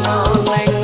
nang